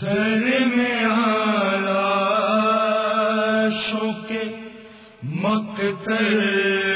در میں آلہ شوق مقتل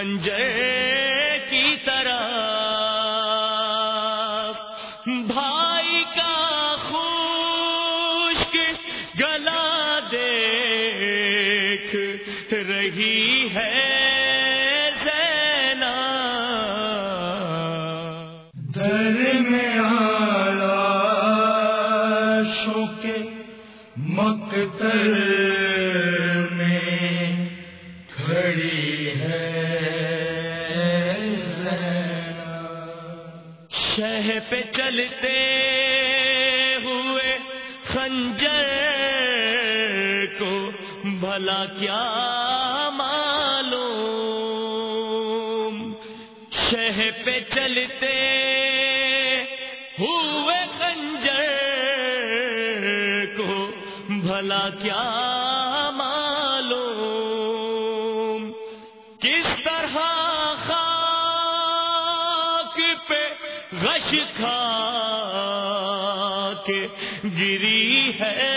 خنجر کی طرح بھائی کا خشک گلا دیکھ رہی ہے میں مقتل شہ پہ چلتے ہوئے خنجر کو بھلا کیا معلوم؟ شہ پہ چلتے ہوئے خنجر کو بھلا کیا معلوم؟ کس طرح غش کھا کے گری ہے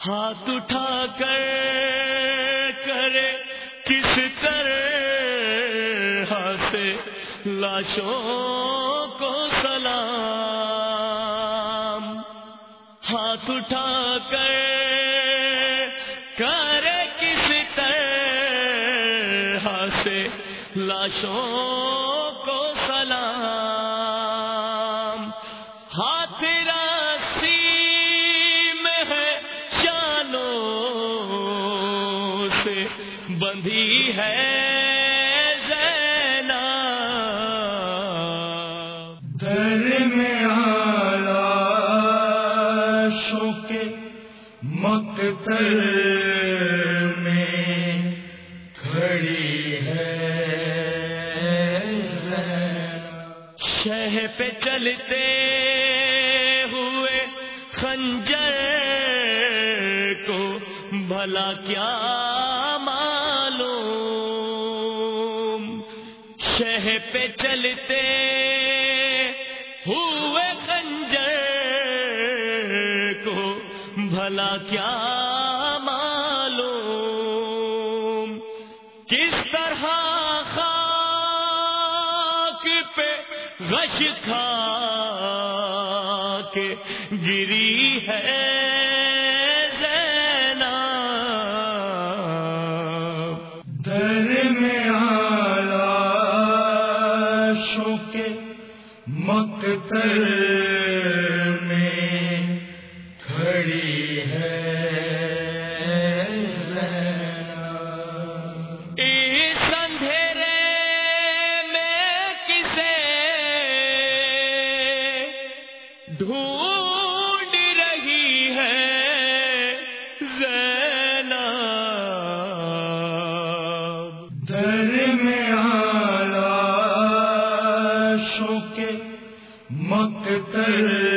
ہاتھ اٹھا کر کرے کس طرح لاشوں کو سلام، ہاتھ اٹھا کر کرے کس طرح سے لاشوں کو سلام، ہاتھ راسی میں ہے شانوں سے بندھی ہے پہ چلتے ہوئے خنجر کو بھلا کیا معلوم؟ شہ پہ چلتے بھلا کیا معلوم؟ کس طرح خاک پہ غش کھا کے گری ہے زینب؟ مقتل